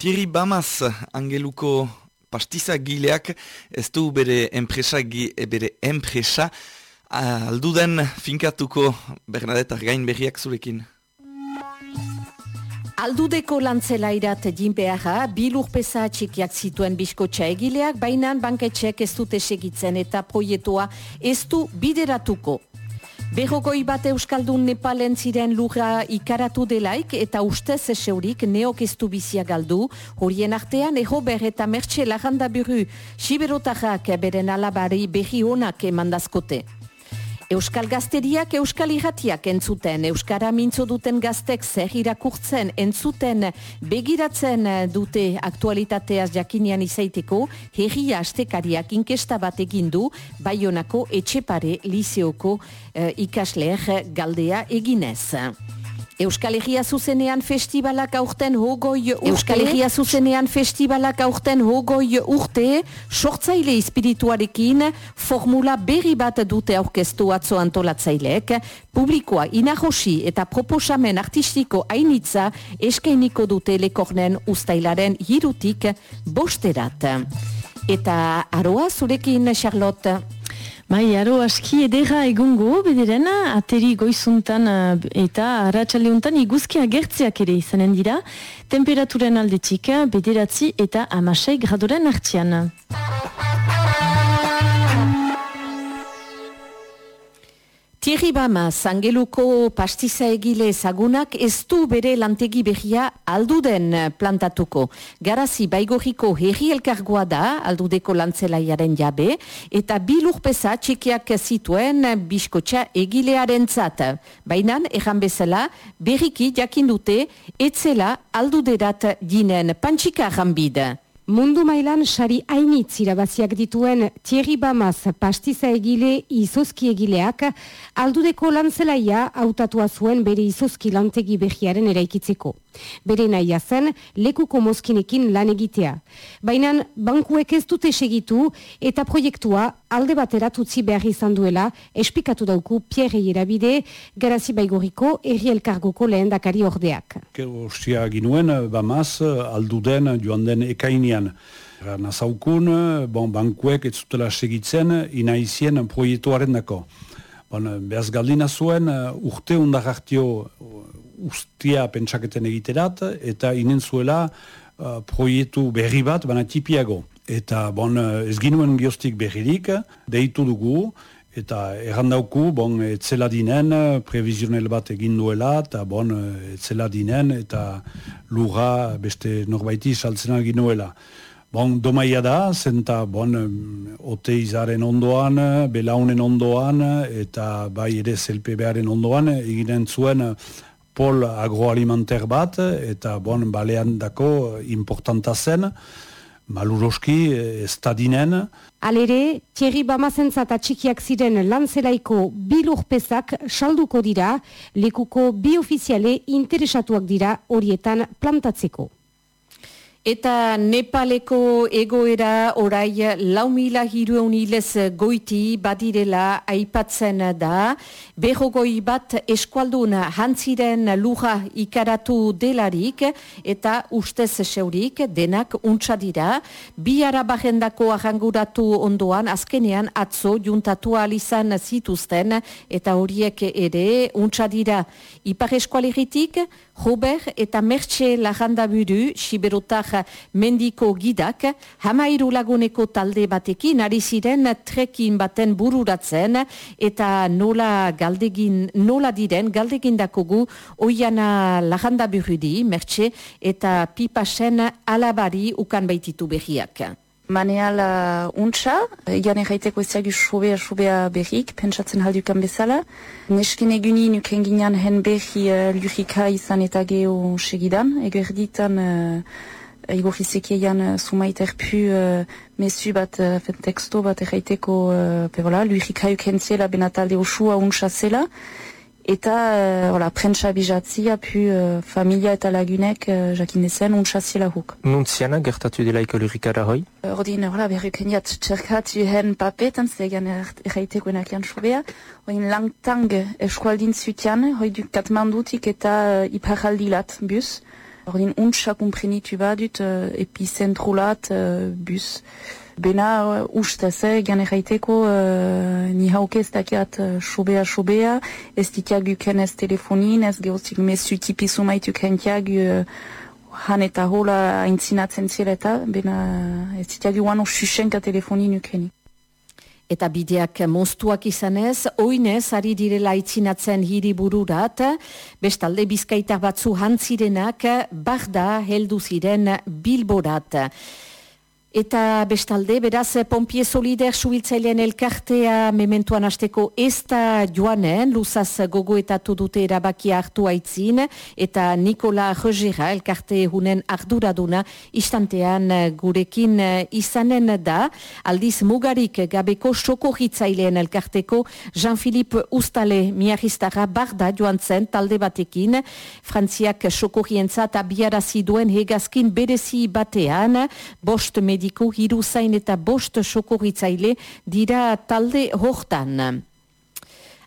Thierry Bamaz, angeluko pastiza gileak, ez du bere enpresa, bere enpresa, alduden finkatuko Bernadette gain berriak zurekin. Aldudeko lantzelairat jinpeaga, bilurpesa txikiak zituen biskotxa egileak, bainan banketxeak ez dute segitzen eta proietua ez du bideratuko. Berrogoi bat Euskaldun Nepalen ziren lura ikaratu delaik eta ustez eseurik neok ez bizia galdu, horien artean ego ber eta mertxe laganda buru, siberotajak beren alabari berri honak emandazkote. Euskal Gazteriak Euskal Iratiak entzuten, Euskara mintzo duten gaztek zer irakurtzen entzuten begiratzen dute aktualitateaz jakinian izaiteko, herria astekariak inkesta bat egindu, baionako etxepare liseoko eh, ikasleer galdea eginez. Euskal Herria zuzenean festivalak aurten hogoi urte. Euskal Herria zuzenean festivalak aurten hogoi urte, sortzaile espirituarekin formula berri bat dute aurkeztu atzo antolatzaileek, publikoa inahosi eta proposamen artistiko hainitza eskainiko dute lekornen ustailaren hirutik bosterat. Eta aroa zurekin, Charlotte? Bai, aro aski edera egungo, bederena, ateri goizuntan eh, eta arratxaleuntan iguzkia gertziak ere izanen dira, temperaturen aldetik bederatzi eta amasei gradoren hartzian. Thierry Bama, zangeluko pastiza egile ezagunak ez du bere lantegi behia alduden plantatuko. Garazi baigoriko herri elkargoa da, aldudeko lantzelaiaren jabe, eta bilurpeza txekiak zituen biskotxa egilearen zat. Baina, ejan bezala, berriki jakindute, etzela alduderat ginen pantxika jambide. Mundu mailan sari hainitz irabaziak dituen Thierry Bamaz pastiza egile izozki egileak aldudeko lanzelaia hautatua zuen bere izozki lantegi behiaren eraikitzeko. Bere naia zen lekuko mozkinekin lan egitea. Baina bankuek ez dute segitu eta proiektua alde baterat utzi behar izan duela espikatu dauku Pierre Irabide garazi baigoriko erri elkargoko lehen dakari ordeak. Ostia ginuen, bamaz, alduden joan den ekainian. Nazaukun, bon, bankuek ez zutela segitzen inaizien proiektuaren dako. Bon, behaz galdina zuen, urte undar hartio ustia pentsaketen egiterat, eta inen zuela uh, proiektu berri bat, baina tipiago. Eta bon, ez ginuen gioztik berririk, deitu dugu, eta errandauku, bon, etzela dinen, previzionel bat egin duela, eta bon, etzela dinen, eta lura beste norbaiti saltzen egin duela. Bon, domaia da, zenta, bon, ote izaren ondoan, belaunen ondoan, eta bai ere ZLPB-aren ondoan, eginen zuen, pol agroalimenter bat, eta bon, balean dako importanta zen, maluroski ez da dinen. Alere, Thierry Bamazentzat atxikiak ziren lanzelaiko bilurpezak salduko dira, lekuko bi ofiziale interesatuak dira horietan plantatzeko. Eta Nepaleko egoera orai lau mila hirueun hilez goiti badirela aipatzen da. Berrogoi bat eskualdun hantziren luja ikaratu delarik eta ustez seurik denak untsa dira. Bi arabagendako ahanguratu ondoan azkenean atzo juntatu alizan zituzten eta horiek ere untsa dira. Ipar eskualeritik, Robert eta Mertxe Lajandaburu, Siberotar mendiko gidak, hamairu laguneko talde batekin, ari ziren trekin baten bururatzen, eta nola galdegin, nola diren galdegin dakogu, oiana Lajandaburu di, Mertxe, eta pipasen alabari ukan baititu behiak. Maneala untsa, egan erraiteko eziagu sobea sobea berrik, pentsatzen haldukan bezala. Nesken eguni nuken ginean hen berri uh, lurika izan eta geho segidan. Ego erditan, uh, ego fizekeian uh, sumait erpu uh, mesu bat, uh, teksto bat erraiteko, uh, pe voilà, lurika yuken ziela benatalde osua untsa zela. Eta, uh, voilà, prentsa bijatzia, pu uh, familia eta lagunek, uh, jakin dezen, untsaziela huk. Nuntziana gertatu delaiko lurikara hoi? Ordin, voilà, berrukeniat txerkatu hen papetan, zegan erraiteko enakian sobea. Oin langtang eskualdin zutian, hoi du katmandutik eta uh, iparaldilat bus. Ordin untsa kumprenitu badut uh, epizentrulat uh, bus. Bena uh, ustez, eh, gane jaiteko uh, ni hauke ez dakiat uh, sobea sobea, ez ditiagu ken ez telefonin, ez gehozik mesu tipizu maitu kentiagu uh, han eta hola aintzinatzen zireta, bena ez ditiagu wano susenka telefonin ukeni. Eta bideak moztuak izanez, oinez ari direla itzinatzen hiribururat, bestalde bizkaitar batzu hantzirenak, barda heldu ziren bilborat. Eta bestalde, beraz, Pompie Solider subiltzailean elkartea mementuan asteko ez da joanen, luzaz gogoetatu dute erabakia hartu aitzin, eta Nikola Rogera elkarte hunen arduraduna istantean gurekin izanen da, aldiz mugarik gabeko soko hitzailean elkarteko Jean-Philippe Ustale miaristara barda joan zen talde batekin, Frantziak soko hientzat abiarazi duen hegazkin berezi batean, bost mediko hiru zain eta bost sokorritzaile dira talde hortan.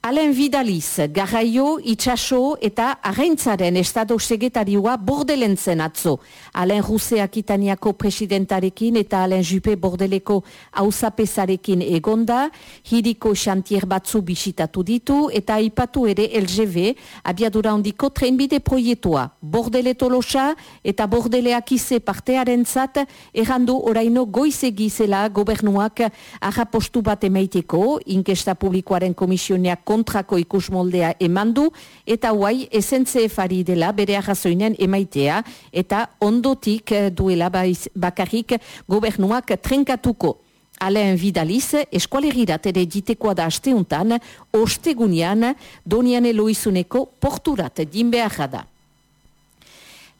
Alen Vidaliz, Garraio, Itxaso eta Arraintzaren estado segetarioa bordelentzen atzo. Alen Ruseak Itaniako presidentarekin eta Alen Jupe bordeleko hausapezarekin egonda, hiriko xantier batzu bisitatu ditu eta ipatu ere LGV abiadura ondiko trenbide proietua. Bordele tolosa eta bordeleak ize partearen zat, errandu oraino goizegi zela gobernuak arrapostu bat emaiteko, inkesta publikoaren komisioneak kontrako ikusmoldea emandu eta huai SNCF-ari dela bere arrazoinen emaitea eta ondotik eh, duela bakarrik gobernuak trenkatuko. Alain Vidaliz, eskualerirat ere ditekoa da asteuntan, ostegunian, donian eloizuneko porturat dinbea da.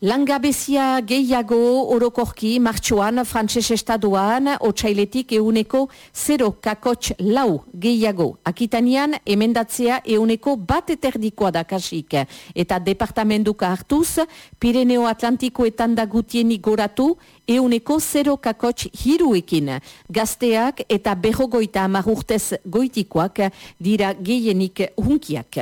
Langabezia gehiago orokorki martxoan frantses estaduan otsailetik euneko 0 kakotx lau gehiago. Akitanian emendatzea euneko bat eterdikoa da kasik. Eta departamentuka hartuz, Pireneo Atlantikoetan da gutienik goratu euneko 0 kakotx hiruekin. Gazteak eta behogoita amagurtez goitikoak dira gehienik hunkiak.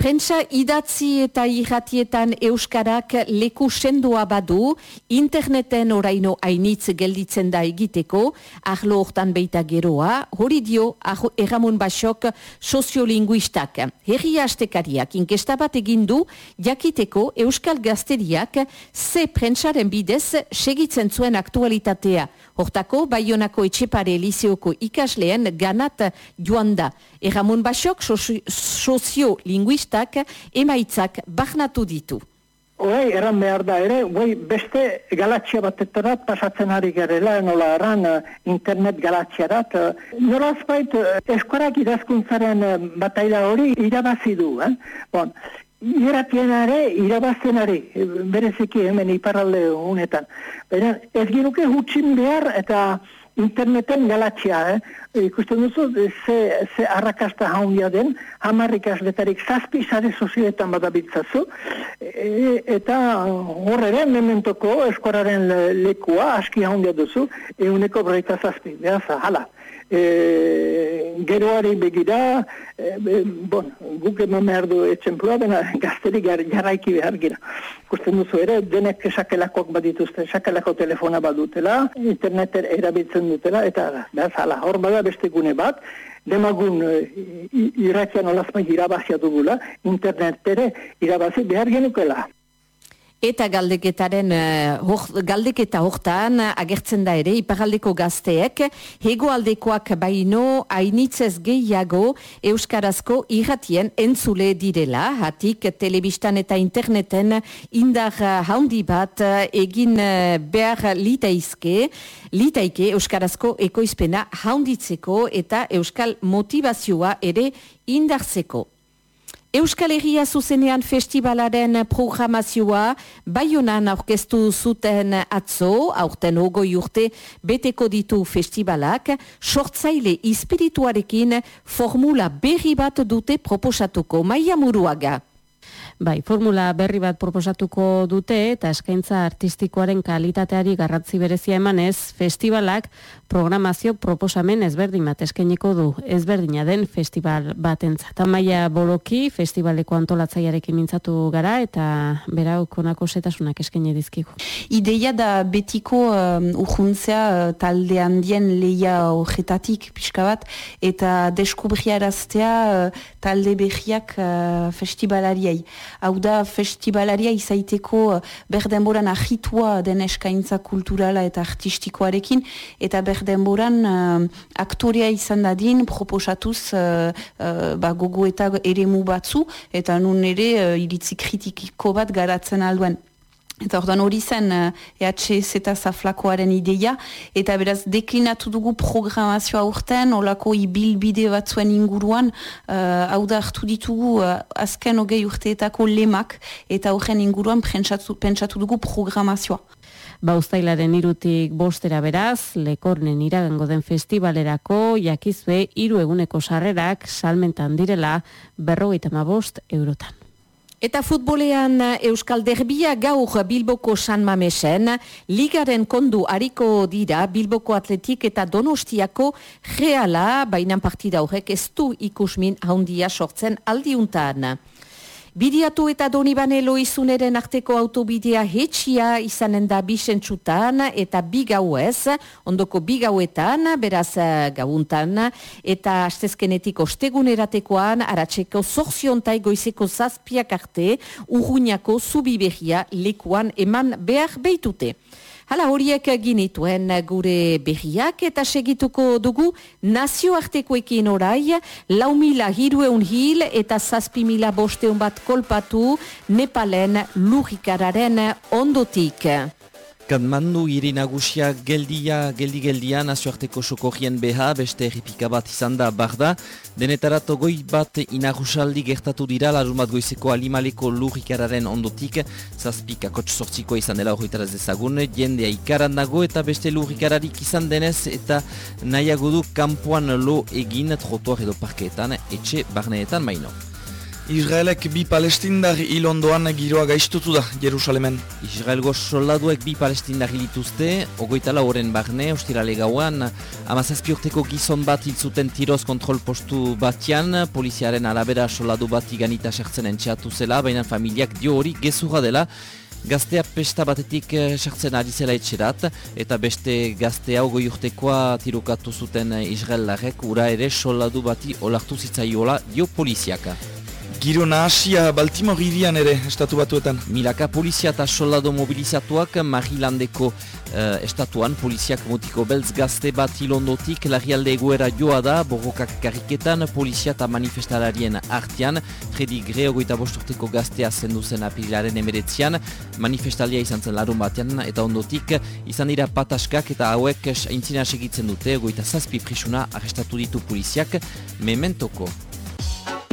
Prentsa idatzi eta irratietan euskarak leku sendoa badu, interneten oraino hainitz gelditzen da egiteko, ahlo hortan beita geroa, hori dio erramon basok soziolinguistak. Herri hastekariak inkesta bat egindu, jakiteko euskal gazteriak ze prentsaren bidez segitzen zuen aktualitatea. Hortako, Baionako etxepare elizeoko ikasleen ganat joan da. Erramon basok soziolinguistak emaitzak barnatu ditu. Oei, eran behar da ere, oi, beste galatxia batetarat pasatzen ari garela, nola eran eh, internet galatxiarat. Noraz bait, eh, eskorak idazkuntzaren eh, bataila hori irabazi du. Eh? Bon, Iratien are, irabazten are, bereziki hemen iparalde honetan. Ez giruke hutsin behar eta interneten galatxia, eh? ikusten duzu, ze, ze arrakasta haundia den, hamarrik asletarik zazpi sare sozioetan badabitzazu, e, eta horre ere, mementoko eskoraren lekua, aski haundia duzu, euneko breita zazpi, behaz, hala e, geroari begira, e, bon, guk eman behar du etxemplua, bena gazteri gar, jarraiki behar gira. Kusten duzu ere, denek sakelakoak badituzte, sakelako telefona badutela, interneter erabiltzen dutela, eta behaz, hala, hor bada beste gune bat, demagun e, irratian olazmai irabazia dugula, internetere irabazi behar genukela. Eta galdeketaren uh, galdeketa hortan agertzen da ere iparaldeko gazteek hegoaldekoak baino hainitzez gehiago euskarazko irratien entzule direla hatik telebistan eta interneten indar handi bat egin behar litaizke litaike euskarazko ekoizpena handitzeko eta euskal motivazioa ere indartzeko. Euskal Herria zuzenean festivalaren programazioa Bayonan aurkeztu zuten atzo, aurten ogoi urte beteko ditu festivalak, sortzaile espirituarekin formula berri bat dute proposatuko. Maia Muruaga. Bai, formula berri bat proposatuko dute eta eskaintza artistikoaren kalitateari garratzi berezia emanez, festivalak programazio proposamen ezberdin bat eskainiko du, ezberdina den festival batentzat. Tamaia boloki, festivaleko antolatzaiarekin mintzatu gara eta berau konako setasunak eskaini dizkigu. Ideia da betiko um, urjuntzea uh, talde handien leia horretatik pixka bat eta deskubriaraztea uh, talde behiak uh, festivalariai. Hau da festivalaria izaiteko uh, berdenboran ahitua den eskaintza kulturala eta artistikoarekin eta ber denboran uh, aktorea izan dadin proposatuz uh, uh, ba, gogo eta eremu batzu eta nun ere uh, iritzi kritikiko bat garatzen alduen. Eta orduan hori zen uh, EHS eta zaflakoaren ideia, eta beraz deklinatu dugu programazioa urten, olako ibilbide batzuen inguruan, uh, hau da hartu ditugu uh, azken hogei urteetako lemak, eta horren inguruan pentsatu, pentsatu dugu programazioa. Bauztailaren irutik bostera beraz, lekornen iragango den festivalerako, jakizue hiru eguneko sarrerak salmentan direla berrogeita bost eurotan. Eta futbolean Euskal Derbia gaur Bilboko San Mamesen, ligaren kondu hariko dira Bilboko Atletik eta Donostiako reala, bainan partida horrek ez du ikusmin haundia sortzen aldiuntan. Bidiatu eta doni banelo izuneren arteko autobidea hetxia izanen da bisentxutan eta bigauez, ondoko bigauetan, beraz eh, gauntan, eta astezkenetik osteguneratekoan, aratzeko zorziontai goizeko zazpiak arte, urruñako zubibehia lekuan eman behar beitute. Hala horiek ginituen gure berriak eta segituko dugu nazioartekoekin orai, lau mila hirueun hil eta zazpi mila bosteun bat kolpatu Nepalen lujikararen ondotik. Katmandu iri nagusia geldia, geldi-geldia nazioarteko sokorrien beha, beste erripika bat izan da barda. Denetarat goi bat inagusaldi gertatu dira, larun bat goizeko alimaleko lurrikararen ondotik, zazpika kotx sortziko izan dela horretaraz dezagun, jendea ikaran dago eta beste lurrikararik izan denez, eta nahiago du kampuan lo egin trotuar edo parkeetan, etxe barneetan maino. Israelek bi palestindar hil ondoan giroa gaiztutu da Jerusalemen. Israelgo soldaduek bi palestindar hilituzte, ogoitala horren barne, ostirale gauan, amazazpi urteko gizon bat hiltzuten tiroz kontrol postu batian, poliziaren arabera soldadu bat iganita sertzen entxeatu zela, baina familiak dio hori gezurra dela, Gaztea pesta batetik eh, sartzen ari zela etxerat, eta beste gaztea ogoi urtekoa tirokatu zuten Israel larrek, ura ere soldadu bati olartu zitzaiola dio poliziaka. Giro nahasia Baltimore irian ere estatu batuetan. Milaka polizia eta soldado mobilizatuak Marilandeko uh, estatuan poliziak motiko beltz gazte bat hilondotik larrialde egoera joa da borrokak kariketan polizia eta manifestalarien artian Fredi Greo goita bosturteko gaztea zendu zen apilaren emeretzian. Manifestalia izan zen larun batean eta ondotik izan dira pataskak eta hauek aintzina segitzen dute. Goita zazpi prisuna arrestatu ditu poliziak mementoko